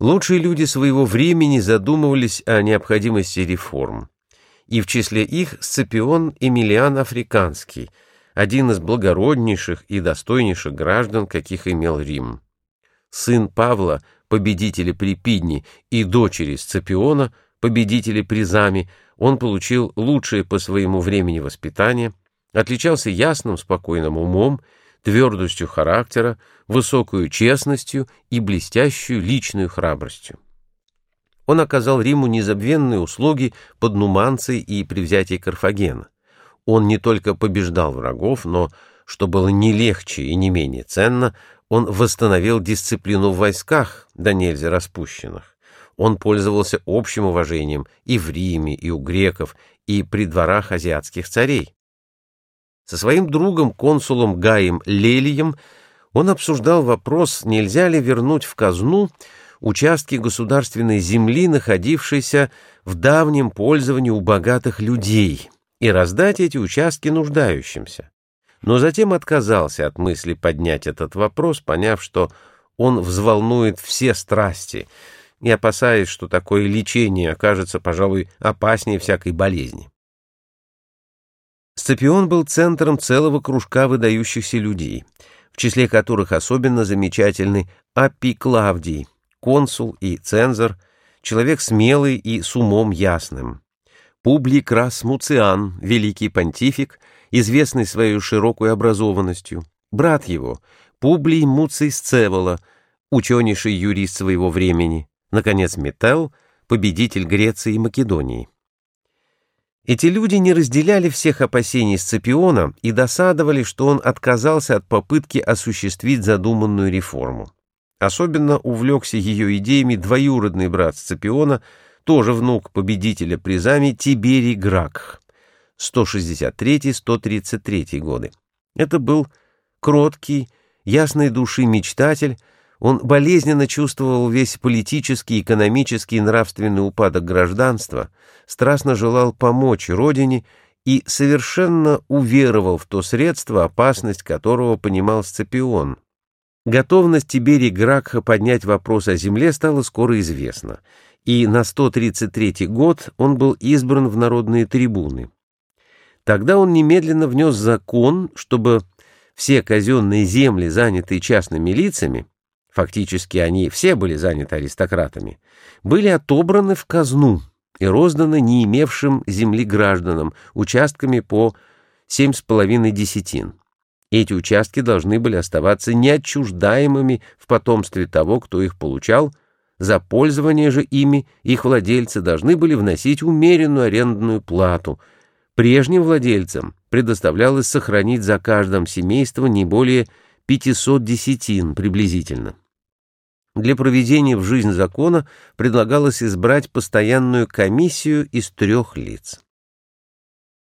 Лучшие люди своего времени задумывались о необходимости реформ, и в числе их Сципион Эмилиан Африканский, один из благороднейших и достойнейших граждан, каких имел Рим. Сын Павла, победителя при Пидне, и дочери Сципиона, победителя при Заме, он получил лучшее по своему времени воспитание, отличался ясным, спокойным умом, твердостью характера, высокую честностью и блестящую личную храбростью. Он оказал Риму незабвенные услуги под Нуманцией и при взятии Карфагена. Он не только побеждал врагов, но, что было не легче и не менее ценно, он восстановил дисциплину в войсках, да нельзя распущенных. Он пользовался общим уважением и в Риме, и у греков, и при дворах азиатских царей. Со своим другом, консулом Гаем Лелием, он обсуждал вопрос, нельзя ли вернуть в казну участки государственной земли, находившиеся в давнем пользовании у богатых людей, и раздать эти участки нуждающимся. Но затем отказался от мысли поднять этот вопрос, поняв, что он взволнует все страсти, и опасаясь, что такое лечение окажется, пожалуй, опаснее всякой болезни. Сципион был центром целого кружка выдающихся людей, в числе которых особенно замечательный Аппий Клавдий, консул и цензор, человек смелый и с умом ясным. Публий Крас Муциан, великий понтифик, известный своей широкой образованностью, брат его, Публий Муций Сцевола, ученейший юрист своего времени, наконец, Метел, победитель Греции и Македонии. Эти люди не разделяли всех опасений Сципиона и досадовали, что он отказался от попытки осуществить задуманную реформу. Особенно увлекся ее идеями двоюродный брат Сципиона, тоже внук победителя призами Тиберий Гракх, 163-133 годы. Это был кроткий, ясной души мечтатель, он болезненно чувствовал весь политический, экономический и нравственный упадок гражданства, страстно желал помочь родине и совершенно уверовал в то средство, опасность которого понимал Сципион. Готовность Тиберий Гракха поднять вопрос о земле стала скоро известна, и на 133 год он был избран в народные трибуны. Тогда он немедленно внес закон, чтобы все казенные земли, занятые частными лицами, фактически они все были заняты аристократами, были отобраны в казну и розданы не имевшим земли гражданам участками по семь с половиной десятин. Эти участки должны были оставаться неотчуждаемыми в потомстве того, кто их получал, за пользование же ими их владельцы должны были вносить умеренную арендную плату. Прежним владельцам предоставлялось сохранить за каждым семейством не более 500 десятин приблизительно. Для проведения в жизнь закона предлагалось избрать постоянную комиссию из трех лиц.